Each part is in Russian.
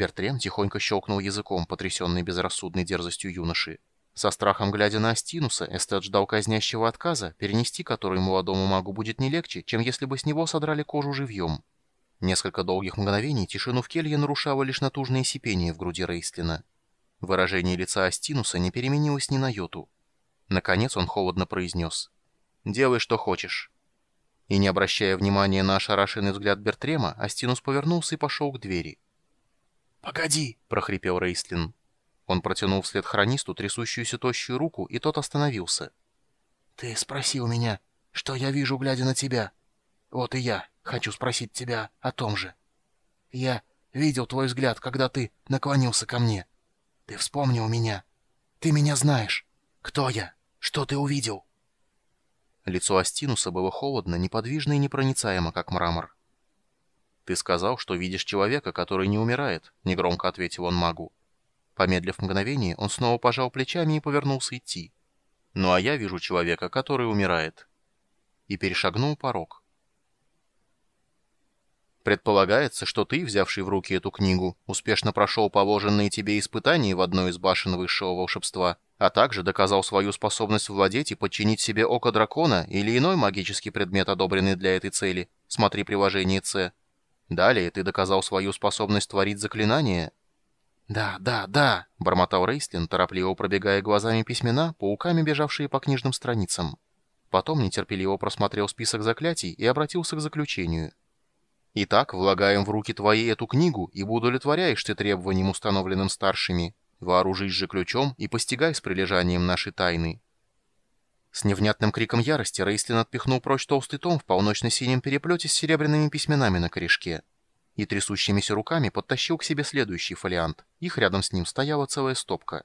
Бертрем тихонько щелкнул языком, потрясенный безрассудной дерзостью юноши. Со страхом глядя на Астинуса, Эстет ждал казнящего отказа, перенести который молодому магу будет не легче, чем если бы с него содрали кожу живьем. Несколько долгих мгновений тишину в келье нарушало лишь натужное сипение в груди Рейслина. Выражение лица Астинуса не переменилось ни на йоту. Наконец он холодно произнес. «Делай, что хочешь». И не обращая внимания на ошарашенный взгляд Бертрема, Астинус повернулся и пошел к двери. «Погоди!» — прохрипел Рейслин. Он протянул вслед хронисту трясущуюся тощую руку, и тот остановился. «Ты спросил меня, что я вижу, глядя на тебя. Вот и я хочу спросить тебя о том же. Я видел твой взгляд, когда ты наклонился ко мне. Ты вспомнил меня. Ты меня знаешь. Кто я? Что ты увидел?» Лицо Астинуса было холодно, неподвижно и непроницаемо, как мрамор. «Ты сказал, что видишь человека, который не умирает», — негромко ответил он магу. Помедлив мгновение, он снова пожал плечами и повернулся идти. «Ну а я вижу человека, который умирает». И перешагнул порог. Предполагается, что ты, взявший в руки эту книгу, успешно прошел положенные тебе испытания в одной из башен высшего волшебства, а также доказал свою способность владеть и подчинить себе око дракона или иной магический предмет, одобренный для этой цели. Смотри приложение С. Далее ты доказал свою способность творить заклинания, «Да, да, да», — бормотал Рейстлин, торопливо пробегая глазами письмена, пауками бежавшие по книжным страницам. Потом нетерпеливо просмотрел список заклятий и обратился к заключению. «Итак, влагаем в руки твои эту книгу, и удовлетворяешь ты требованиям, установленным старшими. Вооружись же ключом и постигай с прилежанием нашей тайны». С невнятным криком ярости Рейстлин отпихнул прочь толстый том в полночно-синем переплете с серебряными письменами на корешке и трясущимися руками подтащил к себе следующий фолиант. Их рядом с ним стояла целая стопка.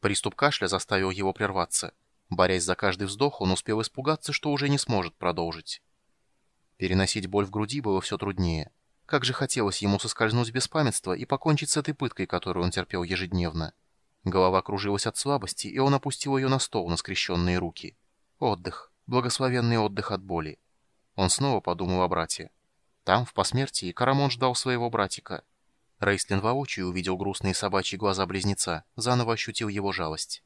Приступ кашля заставил его прерваться. Борясь за каждый вздох, он успел испугаться, что уже не сможет продолжить. Переносить боль в груди было все труднее. Как же хотелось ему соскользнуть без памятства и покончить с этой пыткой, которую он терпел ежедневно. Голова кружилась от слабости, и он опустил ее на стол на скрещенные руки. Отдых. Благословенный отдых от боли. Он снова подумал о брате. Там, в посмертии, Карамон ждал своего братика. Рейслин воочию увидел грустные собачьи глаза близнеца, заново ощутил его жалость.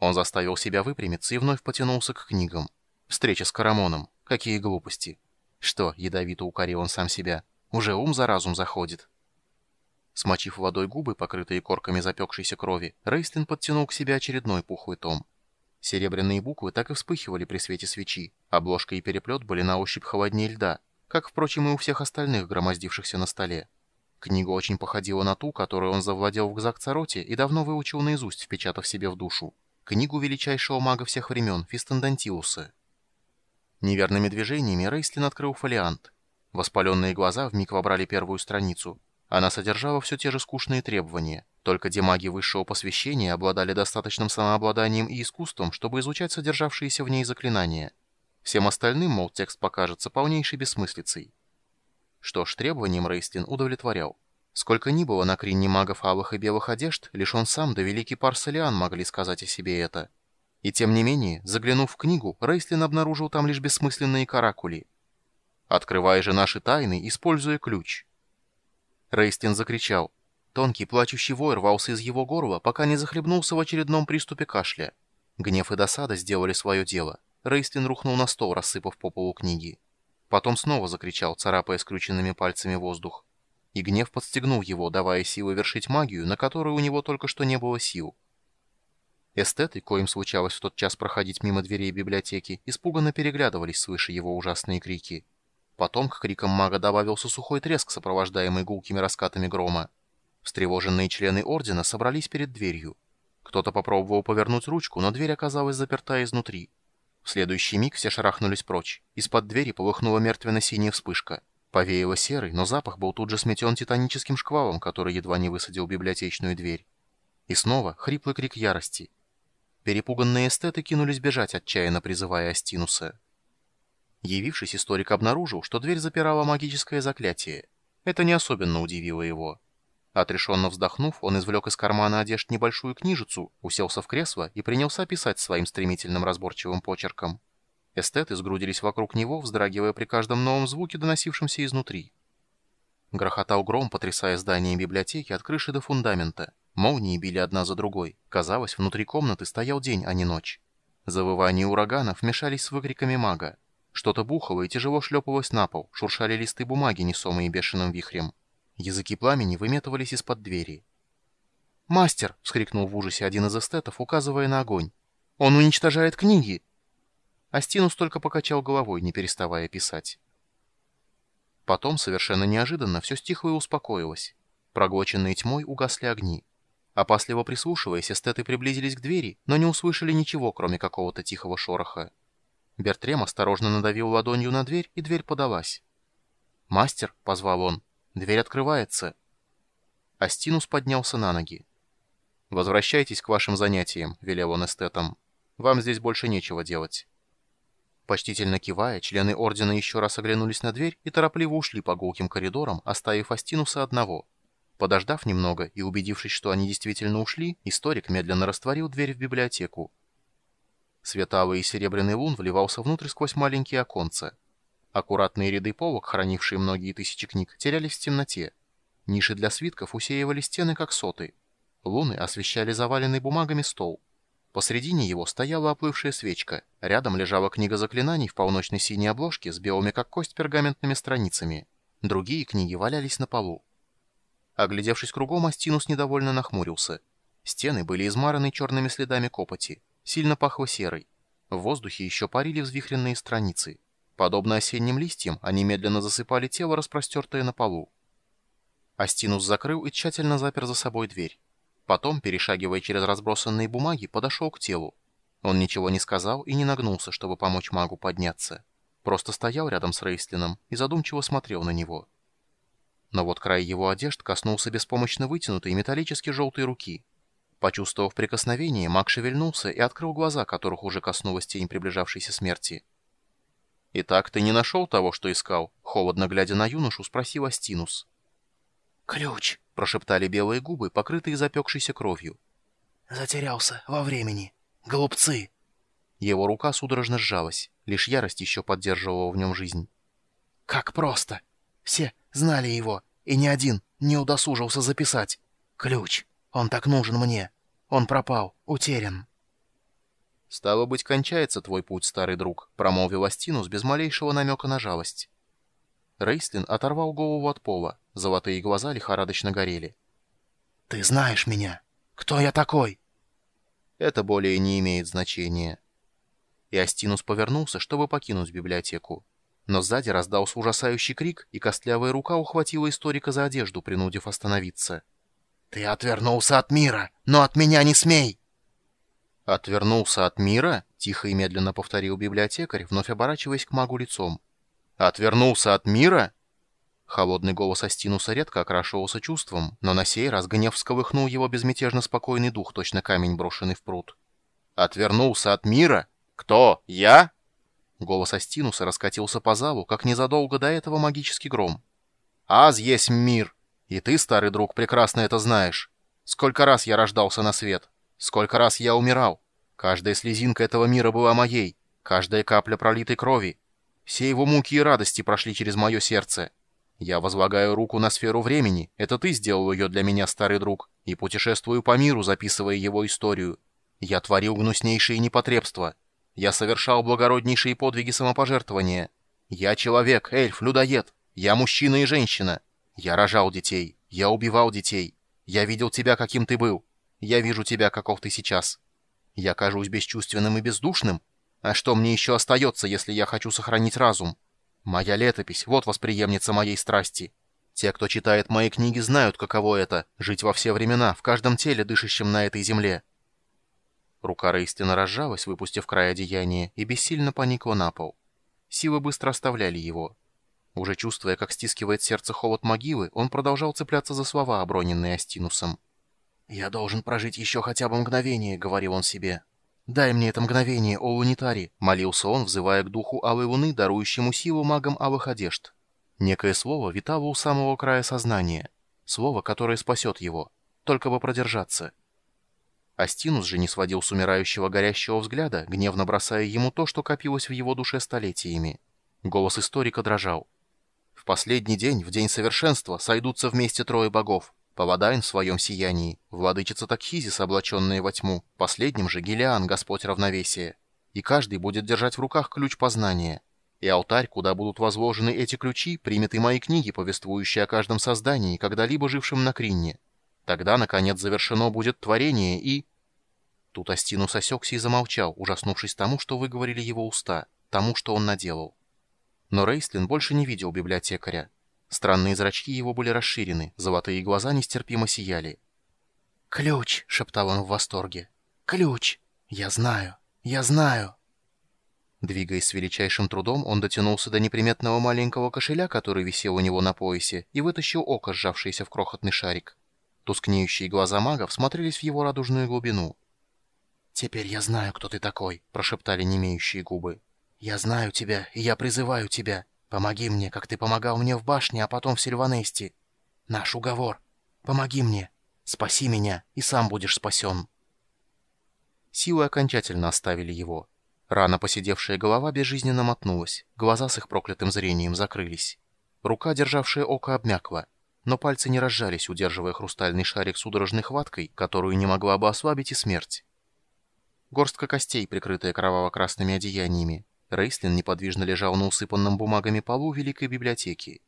Он заставил себя выпрямиться и вновь потянулся к книгам. Встреча с Карамоном. Какие глупости. Что, ядовито укорил он сам себя. Уже ум за разум заходит. Смочив водой губы, покрытые корками запекшейся крови, Рейстлин подтянул к себе очередной пухлый том. Серебряные буквы так и вспыхивали при свете свечи. Обложка и переплет были на ощупь холоднее льда, как, впрочем, и у всех остальных, громоздившихся на столе. Книга очень походила на ту, которую он завладел в Гзак-Цароте и давно выучил наизусть, впечатав себе в душу. Книгу величайшего мага всех времен, Фистендантиуса. Неверными движениями Рейслин открыл фолиант. Воспаленные глаза вмиг вобрали первую страницу. Она содержала все те же скучные требования. Только где маги высшего посвящения обладали достаточным самообладанием и искусством, чтобы изучать содержавшиеся в ней заклинания – Всем остальным, мол, текст покажется полнейшей бессмыслицей. Что ж, требованием Рейстлин удовлетворял. Сколько ни было на крине магов алых и белых одежд, лишь он сам да великий Парсалиан могли сказать о себе это. И тем не менее, заглянув в книгу, Рейстлин обнаружил там лишь бессмысленные каракули. «Открывай же наши тайны, используя ключ». Рейстлин закричал. Тонкий плачущий вой рвался из его горла, пока не захлебнулся в очередном приступе кашля. Гнев и досада сделали свое дело. Рейстлин рухнул на стол, рассыпав по полу книги. Потом снова закричал, царапая скрюченными пальцами воздух. И гнев подстегнул его, давая силы вершить магию, на которую у него только что не было сил. Эстеты, коим случалось в тот час проходить мимо дверей библиотеки, испуганно переглядывались свыше его ужасные крики. Потом к крикам мага добавился сухой треск, сопровождаемый гулкими раскатами грома. Встревоженные члены Ордена собрались перед дверью. Кто-то попробовал повернуть ручку, но дверь оказалась заперта изнутри. В следующий миг все шарахнулись прочь. Из-под двери полыхнула мертвенно-синяя вспышка. Повеяло серый, но запах был тут же сметен титаническим шквалом, который едва не высадил библиотечную дверь. И снова хриплый крик ярости. Перепуганные эстеты кинулись бежать, отчаянно призывая Астинуса. Явившись, историк обнаружил, что дверь запирала магическое заклятие. Это не особенно удивило его. Отрешенно вздохнув, он извлек из кармана одежд небольшую книжицу, уселся в кресло и принялся писать своим стремительным разборчивым почерком. Эстеты сгрудились вокруг него, вздрагивая при каждом новом звуке, доносившемся изнутри. Грохотал гром, потрясая здание библиотеки от крыши до фундамента. Молнии били одна за другой. Казалось, внутри комнаты стоял день, а не ночь. Завывания ураганов мешались с выкриками мага. Что-то бухало и тяжело шлепалось на пол, шуршали листы бумаги, несомые бешеным вихрем. Языки пламени выметывались из-под двери. «Мастер!» — вскрикнул в ужасе один из эстетов, указывая на огонь. «Он уничтожает книги!» Астинус только покачал головой, не переставая писать. Потом, совершенно неожиданно, все стихло и успокоилось. Проглоченные тьмой угасли огни. Опасливо прислушиваясь, эстеты приблизились к двери, но не услышали ничего, кроме какого-то тихого шороха. Бертрем осторожно надавил ладонью на дверь, и дверь подалась. «Мастер», — позвал он, — «дверь открывается». Астинус поднялся на ноги. «Возвращайтесь к вашим занятиям», — велел он эстетам. «Вам здесь больше нечего делать». Почтительно кивая, члены Ордена еще раз оглянулись на дверь и торопливо ушли по гулким коридорам, оставив Астинуса одного. Подождав немного и убедившись, что они действительно ушли, историк медленно растворил дверь в библиотеку. Световый и серебряный лун вливался внутрь сквозь маленькие оконца. Аккуратные ряды полок, хранившие многие тысячи книг, терялись в темноте. Ниши для свитков усеивали стены, как соты. Луны освещали заваленный бумагами стол. Посредине его стояла оплывшая свечка. Рядом лежала книга заклинаний в полночной синей обложке с белыми как кость пергаментными страницами. Другие книги валялись на полу. Оглядевшись кругом, Астинус недовольно нахмурился. Стены были измараны черными следами копоти. Сильно пахло серой. В воздухе еще парили взвихренные страницы. Подобно осенним листьям, они медленно засыпали тело, распростертое на полу. Астинус закрыл и тщательно запер за собой дверь. Потом, перешагивая через разбросанные бумаги, подошел к телу. Он ничего не сказал и не нагнулся, чтобы помочь магу подняться. Просто стоял рядом с Рейслином и задумчиво смотрел на него. Но вот край его одежд коснулся беспомощно вытянутой металлически желтой руки. Почувствовав прикосновение, маг шевельнулся и открыл глаза, которых уже коснулась тень приближавшейся смерти. «Итак, ты не нашел того, что искал?» Холодно глядя на юношу, спросил Астинус. «Ключ!» — прошептали белые губы, покрытые запекшейся кровью. «Затерялся во времени. Голубцы!» Его рука судорожно сжалась. Лишь ярость еще поддерживала в нем жизнь. «Как просто! Все знали его, и ни один не удосужился записать. Ключ! Он так нужен мне! Он пропал, утерян!» «Стало быть, кончается твой путь, старый друг», — промолвил Астинус без малейшего намека на жалость. Рейслин оторвал голову от пола. Золотые глаза лихорадочно горели. «Ты знаешь меня. Кто я такой?» «Это более не имеет значения». И Астинус повернулся, чтобы покинуть библиотеку. Но сзади раздался ужасающий крик, и костлявая рука ухватила историка за одежду, принудив остановиться. «Ты отвернулся от мира, но от меня не смей!» «Отвернулся от мира?» — тихо и медленно повторил библиотекарь, вновь оборачиваясь к магу лицом. «Отвернулся от мира?» Холодный голос Астинуса редко окрашивался чувством, но на сей раз гнев всколыхнул его безмятежно спокойный дух, точно камень, брошенный в пруд. «Отвернулся от мира? Кто? Я?» Голос Астинуса раскатился по залу, как незадолго до этого магический гром. «Аз есть мир! И ты, старый друг, прекрасно это знаешь. Сколько раз я рождался на свет, сколько раз я умирал. Каждая слезинка этого мира была моей, каждая капля пролитой крови. Все его муки и радости прошли через мое сердце. Я возлагаю руку на сферу времени, это ты сделал ее для меня, старый друг, и путешествую по миру, записывая его историю. Я творил гнуснейшие непотребства. Я совершал благороднейшие подвиги самопожертвования. Я человек, эльф, людоед. Я мужчина и женщина. Я рожал детей. Я убивал детей. Я видел тебя, каким ты был. Я вижу тебя, каков ты сейчас. Я кажусь бесчувственным и бездушным. А что мне еще остается, если я хочу сохранить разум? Моя летопись — вот восприемница моей страсти. Те, кто читает мои книги, знают, каково это — жить во все времена, в каждом теле, дышащем на этой земле. Рука Рейстина разжалась, выпустив край одеяния, и бессильно поникла на пол. Силы быстро оставляли его. Уже чувствуя, как стискивает сердце холод могилы, он продолжал цепляться за слова, оброненные Астинусом. «Я должен прожить еще хотя бы мгновение», — говорил он себе. «Дай мне это мгновение, о Лунитари!» — молился он, взывая к духу Алой Луны, дарующему силу магам алых одежд. Некое слово витало у самого края сознания. Слово, которое спасет его. Только бы продержаться. Астинус же не сводил с умирающего горящего взгляда, гневно бросая ему то, что копилось в его душе столетиями. Голос историка дрожал. «В последний день, в день совершенства, сойдутся вместе трое богов. Павадайн в своем сиянии, владычица Такхизис, облаченная во тьму, последним же Гелиан, Господь равновесия. И каждый будет держать в руках ключ познания. И алтарь, куда будут возложены эти ключи, примет и мои книги, повествующие о каждом создании, когда-либо жившем на Кринне. Тогда, наконец, завершено будет творение и... Тут Астинус осекся и замолчал, ужаснувшись тому, что выговорили его уста, тому, что он наделал. Но Рейслин больше не видел библиотекаря. Странные зрачки его были расширены, золотые глаза нестерпимо сияли. «Ключ!» — шептал он в восторге. «Ключ! Я знаю! Я знаю!» Двигаясь с величайшим трудом, он дотянулся до неприметного маленького кошеля, который висел у него на поясе, и вытащил око, сжавшееся в крохотный шарик. Тускнеющие глаза мага всмотрелись в его радужную глубину. «Теперь я знаю, кто ты такой», — прошептали немеющие губы. «Я знаю тебя, и я призываю тебя. Помоги мне, как ты помогал мне в башне, а потом в Сильванесте. Наш уговор. Помоги мне. Спаси меня, и сам будешь спасен». Силы окончательно оставили его. Рано посидевшая голова безжизненно мотнулась, глаза с их проклятым зрением закрылись. Рука, державшая око, обмякла, но пальцы не разжались, удерживая хрустальный шарик судорожной хваткой, которую не могла бы ослабить и смерть. Горстка костей, прикрытая кроваво-красными одеяниями, Рейслин неподвижно лежал на усыпанном бумагами полу Великой библиотеки.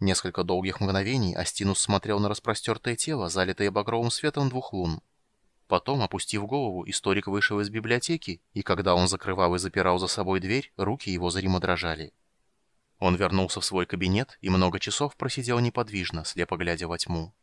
Несколько долгих мгновений Астинус смотрел на распростертое тело, залитое багровым светом двух лун. Потом, опустив голову, историк вышел из библиотеки, и когда он закрывал и запирал за собой дверь, руки его зримо дрожали. Он вернулся в свой кабинет и много часов просидел неподвижно, слепо глядя во тьму.